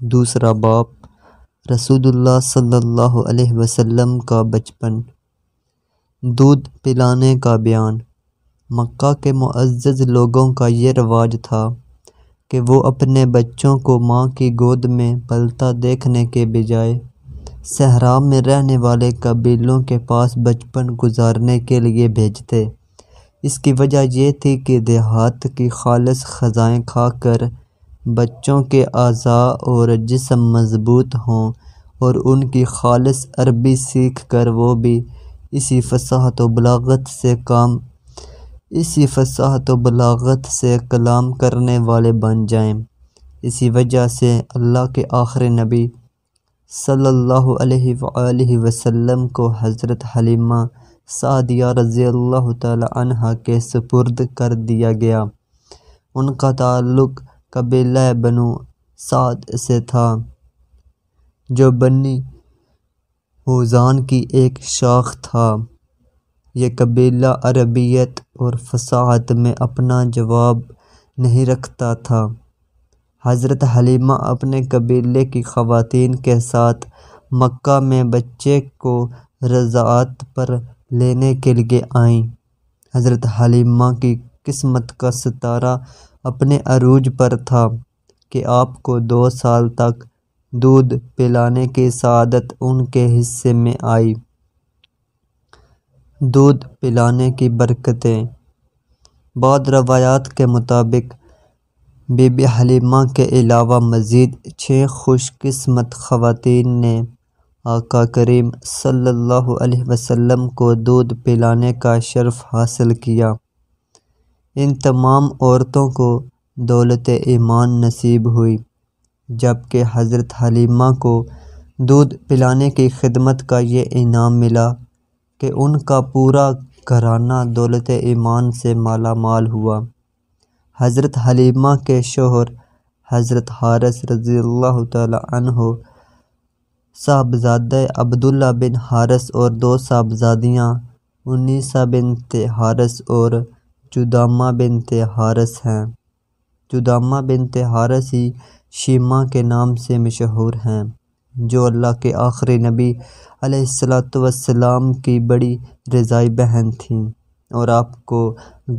دوسرا باب رسول اللہ صلی اللہ علیہ وسلم کا بچپن۔ دودھ پلانے کا بیان۔ مکہ کے معزز لوگوں کا یہ رواج تھا کہ وہ اپنے بچوں کو ماں کی گود میں پلتا دیکھنے کے بجائے صحرا میں رہنے والے قبیلوں کے پاس بچپن گزارنے کے لیے بھیجتے۔ اس کی وجہ یہ تھی کہ دیہات کی خالص غذائیں کھا کر بچوں کے اعضاء اور جسم مضبوط ہوں اور ان کی خالص عربی سیکھ کر وہ بھی اسی فصاحت و بلاغت سے کام، اسی فصاحت و بلاغت سے کلام کرنے والے بن جائیں۔ اسی وجہ سے اللہ کے آخری نبی صلی اللہ علیہ وآلہ وسلم کو حضرت حلیمہ سعدیہ رضی اللہ تعالی عنہ کے سپرد کر دیا گیا۔ ان کا تعلق قبیلہ بنو سعد سے تھا۔ جو بنی حوزان کی ایک شاخ تھا۔ یہ قبیلہ عربیت اور فصاحت میں اپنا جواب نہیں رکھتا تھا۔ حضرت حلیمہ اپنے قبیلے کی خواتین کے ساتھ مکہ میں بچے کو رضاعت پر لینے کے لیے آئیں۔ حضرت حلیمہ کی قسمت کا ستارہ اپنے عروج پر تھا کہ آپ کو دو سال تک دودھ پلانے کی سعادت ان کے حصے میں آئی۔ دودھ پلانے کی برکتیں۔ بعض روایات کے مطابق، بی بی حلیمہ کے علاوہ مزید چھ خوش قسمت خواتین نے آقا کریم صلی اللہ علیہ وسلم کو دودھ پلانے کا شرف حاصل کیا۔ ان تمام عورتوں کو دولت ایمان نصیب ہوئی، جبکہ حضرت حلیمہ کو دودھ پلانے کی خدمت کا یہ انعام ملا کہ ان کا پورا گھرانہ دولت ایمان سے مالا مال ہوا۔ حضرت حلیمہ کے شوہر حضرت حارث رضی اللہ تعالی عنہ، صاحبزادہ عبداللہ بن حارث اور دو صاحبزادیاں، انیسہ بنت حارث اور جدامہ بنت حارث ہیں۔ جدامہ بنت حارث ہی شیمہ کے نام سے مشہور ہیں، جو اللہ کے آخری نبی علیہ الصلاۃ والسلام کی بڑی رضائی بہن تھیں اور آپ کو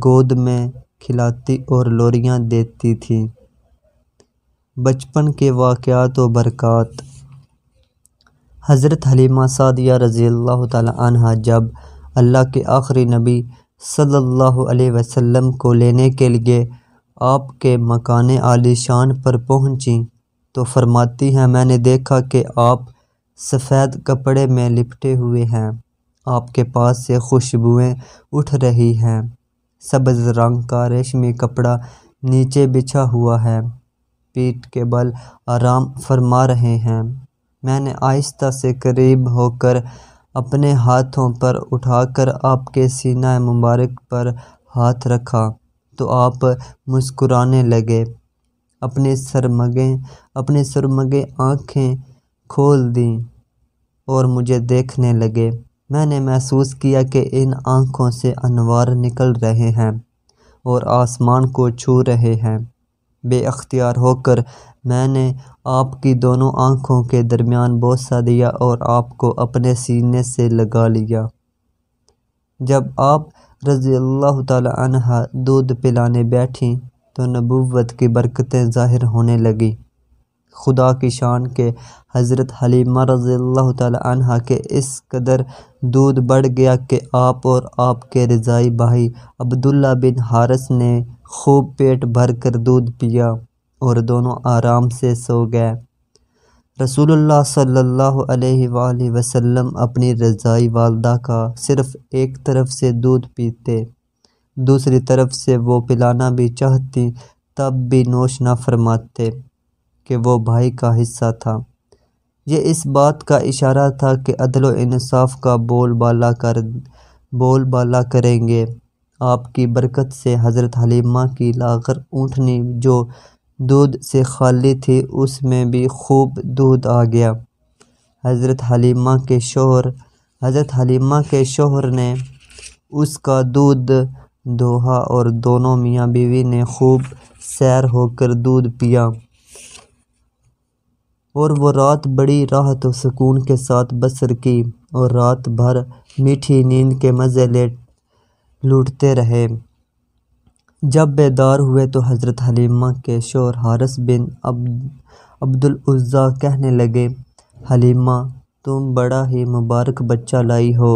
گود میں کھلاتی اور لوریاں دیتی تھیں بچپن کے واقعات و برکات۔ حضرت حلیمہ سعدیہ رضی اللہ تعالی عنہ جب اللہ کے آخری نبی صلی اللہ علیہ وسلم کو لینے کے لیے آپ کے مکان عالی شان پر پہنچیں۔ تو فرماتی ہیں، میں نے دیکھا کہ آپ سفید کپڑے میں لپٹے ہوئے ہیں۔ آپ کے پاس سے خوشبوئیں اٹھ رہی ہیں۔ سبز رنگ کا ریشمی کپڑا نیچے بچھا ہوا ہے۔ پیٹھ کے بل آرام فرما رہے ہیں۔ میں نے آہستہ سے قریب ہو کر اپنے ہاتھوں پر اٹھا کر آپ کے سینہ مبارک پر ہاتھ رکھا تو آپ مسکرانے لگے۔ اپنی سرمگیں اپنی سرمگیں آنکھیں کھول دیں اور مجھے دیکھنے لگے۔ میں نے محسوس کیا کہ ان آنکھوں سے انوار نکل رہے ہیں اور آسمان کو چھو رہے ہیں۔ بے اختیار ہو کر میں نے آپ کی دونوں آنکھوں کے درمیان بوسہ دیا اور آپ کو اپنے سینے سے لگا لیا۔ جب آپ رضی اللہ تعالی عنہ دودھ پلانے بیٹھیں تو نبوت کی برکتیں ظاہر ہونے لگیں۔ خدا کی شان کے حضرت حلیمہ رضی اللہ تعالی عنہ کے اس قدر دودھ بڑھ گیا کہ آپ اور آپ کے رضائی بھائی عبداللہ بن حارث نے خوب پیٹ بھر کر دودھ پیا اور دونوں آرام سے سو گئے۔ رسول اللہ صلی اللہ علیہ وآلہ وسلم اپنی رضائی والدہ کا صرف ایک طرف سے دودھ پیتے، دوسری طرف سے وہ پلانا بھی چاہتی تب بھی نوش نہ فرماتے کہ وہ بھائی کا حصہ تھا۔ یہ اس بات کا اشارہ تھا کہ عدل و انصاف کا بول بالا کر، بول بالا کریں گے۔ آپ کی برکت سے حضرت حلیمہ کی لاغر اونٹنی جو دودھ سے خالی تھی، اس میں بھی خوب دودھ آ گیا۔ حضرت حلیمہ کے شوہر، حضرت حلیمہ کے شوہر نے اس کا دودھ دوہا اور دونوں میاں بیوی نے خوب سیر ہو کر دودھ پیا۔ اور وہ رات بڑی راحت و سکون کے ساتھ بسر کی اور رات بھر میٹھی نیند کے مزے لیٹ لوٹتے رہے۔ جب بیدار ہوئے تو حضرت حلیمہ کے شور حارث بن عبد العزا کہنے لگے، حلیمہ، تم بڑا ہی مبارک بچہ لائی ہو۔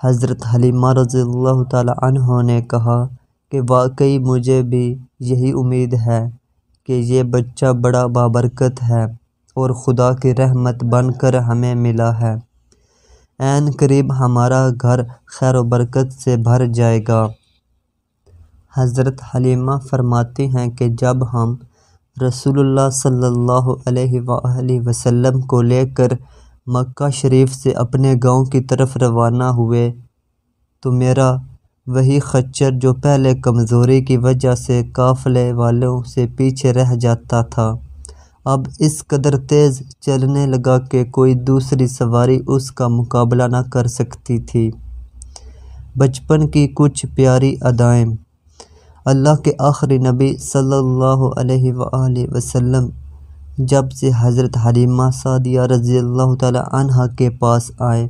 حضرت حلیمہ رضی اللہ تعالی عنہ نے کہا کہ واقعی مجھے بھی یہی امید ہے کہ یہ بچہ بڑا بابرکت ہے اور خدا کی رحمت بن کر ہمیں ملا ہے۔ عین قریب ہمارا گھر خیر و برکت سے بھر جائے گا۔ حضرت حلیمہ فرماتی ہیں کہ جب ہم رسول اللہ صلی اللہ علیہ وآلہ وسلم کو لے کر مکہ شریف سے اپنے گاؤں کی طرف روانہ ہوئے تو میرا وہی خچر جو پہلے کمزوری کی وجہ سے قافلے والوں سے پیچھے رہ جاتا تھا۔ اب اس قدر تیز چلنے لگا کہ کوئی دوسری سواری اس کا مقابلہ نہ کر سکتی تھی۔ بچپن کی کچھ پیاری ادائیں اللہ کے آخری نبی صلی اللہ علیہ وآلہ وسلم جب سے حضرت حلیمہ سعدیہ رضی اللہ تعالی عنہ کے پاس آئے،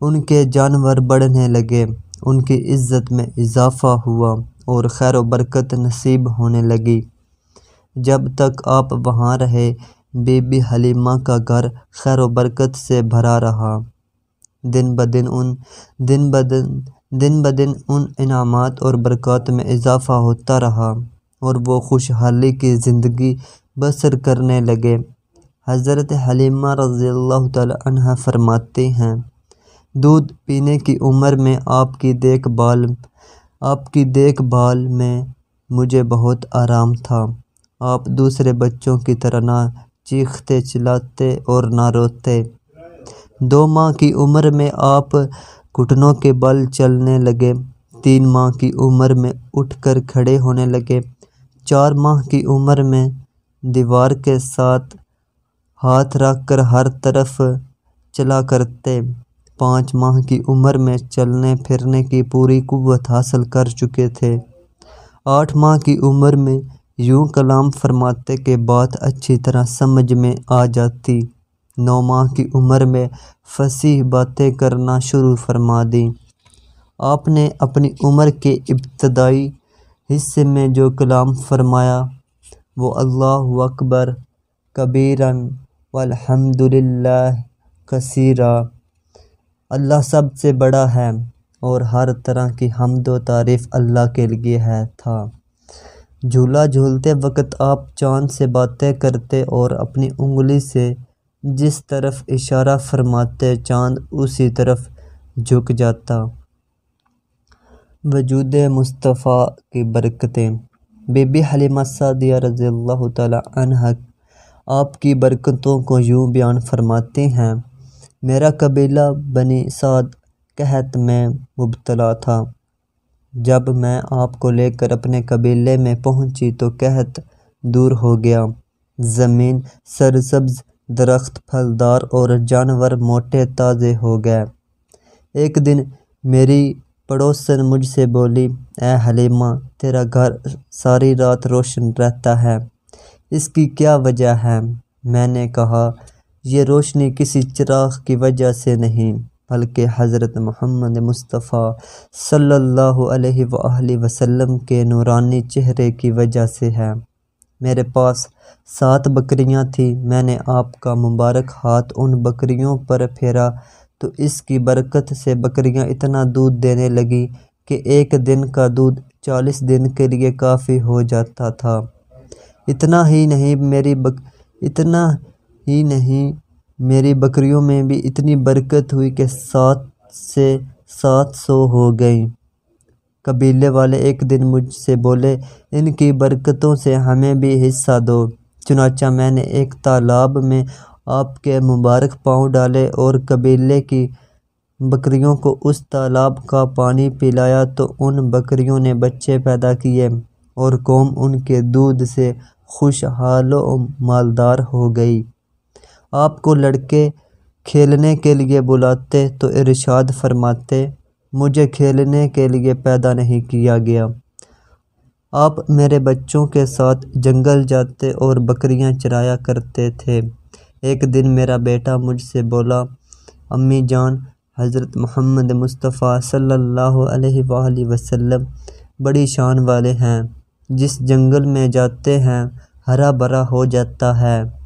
ان کے جانور بڑھنے لگے، ان کی عزت میں اضافہ ہوا اور خیر و برکت نصیب ہونے لگی۔ جب تک آپ وہاں رہے بی بی حلیمہ کا گھر خیر و برکت سے بھرا رہا۔ دن بدن ان، دن بدن دن بدن ان انعامات اور برکات میں اضافہ ہوتا رہا اور وہ خوشحالی کی زندگی بسر کرنے لگے۔ حضرت حلیمہ رضی اللہ تعالی عنہ فرماتے ہیں، دودھ پینے کی عمر میں آپ کی دیکھ بھال، آپ کی دیکھ بھال میں مجھے بہت آرام تھا۔ آپ دوسرے بچوں کی طرح نہ چیختے، چلاتے اور نہ روتے۔ دو ماہ کی عمر میں آپ گھٹنوں کے بل چلنے لگے۔ تین ماہ کی عمر میں اٹھ کر کھڑے ہونے لگے۔ چار ماہ کی عمر میں دیوار کے ساتھ ہاتھ رکھ کر ہر طرف چلا کرتے۔ پانچ ماہ کی عمر میں چلنے پھرنے کی پوری قوت حاصل کر چکے تھے۔ آٹھ ماہ کی عمر میں یوں کلام فرماتے کہ بات اچھی طرح سمجھ میں آ جاتی۔ نو ماہ کی عمر میں فصیح باتیں کرنا شروع فرما دیں آپ نے اپنی عمر کے ابتدائی حصے میں جو کلام فرمایا، وہ اللہ اکبر کبیرن والحمد للہ کثیرہ اللہ سب سے بڑا ہے اور ہر طرح کی حمد و تعریف اللہ کے لیے ہے، تھا۔ جھولا جھولتے وقت آپ چاند سے باتیں کرتے اور اپنی انگلی سے جس طرف اشارہ فرماتے چاند اسی طرف جھک جاتا۔ وجود مصطفیٰ کی برکتیں۔ بی بی حلیمہ سعدیہ رضی اللہ تعالی عنہ آپ کی برکتوں کو یوں بیان فرماتے ہیں، میرا قبیلہ بنی سعد قحط میں مبتلا تھا۔ جب میں آپ کو لے کر اپنے قبیلے میں پہنچی تو قحط دور ہو گیا۔ زمین، سرسبز، درخت، پھلدار اور جانور موٹے تازے ہو گئے۔ ایک دن میری پڑوسن مجھ سے بولی، اے حلیمہ، تیرا گھر ساری رات روشن رہتا ہے۔ اس کی کیا وجہ ہے؟ میں نے کہا، یہ روشنی کسی چراغ کی وجہ سے نہیں۔ بلکہ حضرت محمد مصطفیٰ صلی اللہ علیہ وآلہ وسلم کے نورانی چہرے کی وجہ سے ہے میرے پاس سات بکریاں تھیں، میں نے آپ کا مبارک ہاتھ ان بکریوں پر پھیرا تو اس کی برکت سے بکریاں اتنا دودھ دینے لگی کہ ایک دن کا دودھ چالیس دن کے لیے کافی ہو جاتا تھا۔ اتنا ہی نہیں میری بک، اتنا ہی نہیں میری بکریوں میں بھی اتنی برکت ہوئی کہ سات سے سات سو ہو گئیں۔ قبیلے والے ایک دن مجھ سے بولے، ان کی برکتوں سے ہمیں بھی حصہ دو۔ چنانچہ میں نے ایک تالاب میں آپ کے مبارک پاؤں ڈالے اور قبیلے کی بکریوں کو اس تالاب کا پانی پلایا تو ان بکریوں نے بچے پیدا کیے اور قوم ان کے دودھ سے خوشحال و مالدار ہو گئی۔ آپ کو لڑکے کھیلنے کے لیے بلاتے تو ارشاد فرماتے، مجھے کھیلنے کے لیے پیدا نہیں کیا گیا۔ آپ میرے بچوں کے ساتھ جنگل جاتے اور بکریاں چرایا کرتے تھے۔ ایک دن میرا بیٹا مجھ سے بولا، امی جان، حضرت محمد مصطفیٰ صلی اللہ علیہ وآلہ وسلم بڑی شان والے ہیں۔ جس جنگل میں جاتے ہیں، ہرا بھرا ہو جاتا ہے۔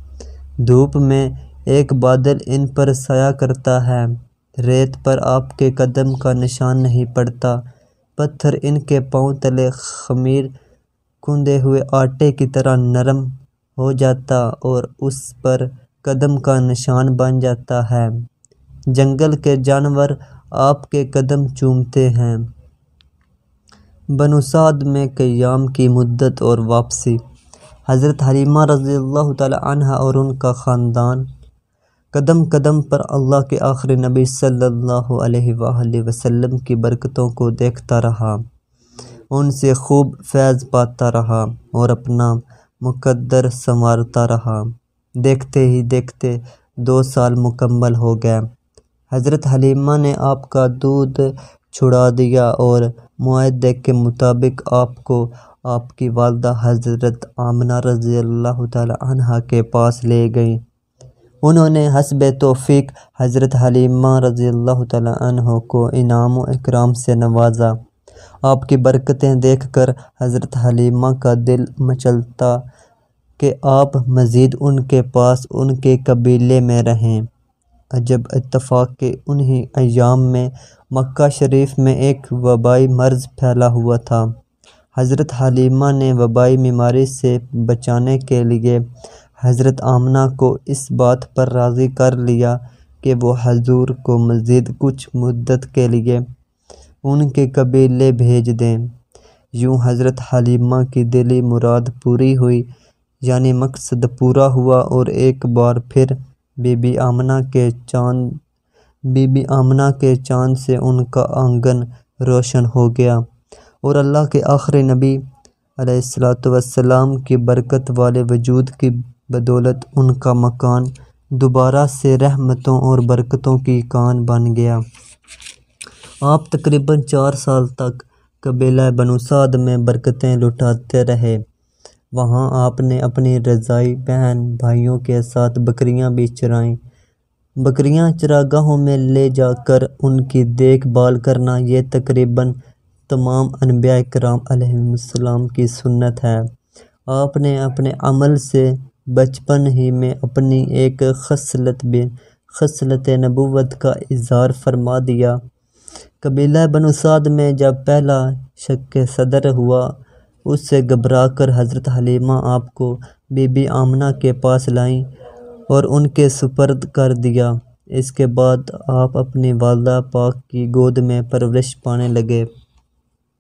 دھوپ میں ایک بادل ان پر سایہ کرتا ہے۔ ریت پر آپ کے قدم کا نشان نہیں پڑتا۔ پتھر ان کے پاؤں تلے خمیر کندے ہوئے آٹے کی طرح نرم ہو جاتا اور اس پر قدم کا نشان بن جاتا ہے۔ جنگل کے جانور آپ کے قدم چومتے ہیں۔ بنو سعد میں قیام کی مدت اور واپسی۔ حضرت حلیمہ رضی اللہ تعالی عنہ اور ان کا خاندان قدم قدم پر اللہ کے آخری نبی صلی اللہ علیہ وآلہ وسلم کی برکتوں کو دیکھتا رہا، ان سے خوب فیض پاتا رہا اور اپنا مقدر سنوارتا رہا۔ دیکھتے ہی دیکھتے دو سال مکمل ہو گئے۔ حضرت حلیمہ نے آپ کا دودھ چھڑا دیا اور معاہدے کے مطابق آپ کو آپ کی والدہ حضرت آمنہ رضی اللہ تعالی عنہ کے پاس لے گئیں۔ انہوں نے حسب توفیق حضرت حلیمہ رضی اللہ تعالی عنہ کو انعام و اکرام سے نوازا۔ آپ کی برکتیں دیکھ کر حضرت حلیمہ کا دل مچلتا کہ آپ مزید ان کے پاس ان کے قبیلے میں رہیں۔ عجب اتفاق کے انہی ایام میں مکہ شریف میں ایک وبائی مرض پھیلا ہوا تھا۔ حضرت حلیمہ نے وبائی بیماری سے بچانے کے لیے حضرت آمنہ کو اس بات پر راضی کر لیا کہ وہ حضور کو مزید کچھ مدت کے لیے ان کے قبیلے بھیج دیں۔ یوں حضرت حلیمہ کی دلی مراد پوری ہوئی یعنی مقصد پورا ہوا اور ایک بار پھر بی بی آمنہ کے چاند بی بی آمنہ کے چاند سے ان کا آنگن روشن ہو گیا اور اللہ کے آخری نبی علیہ الصلاۃ والسلام کی برکت والے وجود کی بدولت ان کا مکان دوبارہ سے رحمتوں اور برکتوں کی کان بن گیا۔ آپ تقریباً چار سال تک قبیلہ بنو سعد میں برکتیں لٹاتے رہے۔ وہاں آپ نے اپنی رضائی، بہن، بھائیوں کے ساتھ بکریاں بھی چرائیں۔ بکریاں چراگاہوں میں لے جا کر ان کی دیکھ بھال کرنا یہ تقریباً تمام انبیاء کرام علیہ السلام کی سنت ہے۔ آپ نے اپنے عمل سے بچپن ہی میں اپنی ایک خصلت بھی خصلت نبوت کا اظہار فرما دیا۔ قبیلہ بنو سعد میں جب پہلا شک صدر ہوا، اس سے گھبرا کر حضرت حلیمہ آپ کو بی بی آمنہ کے پاس لائیں۔ اور ان کے سپرد کر دیا۔ اس کے بعد آپ اپنی والدہ پاک کی گود میں پرورش پانے لگے۔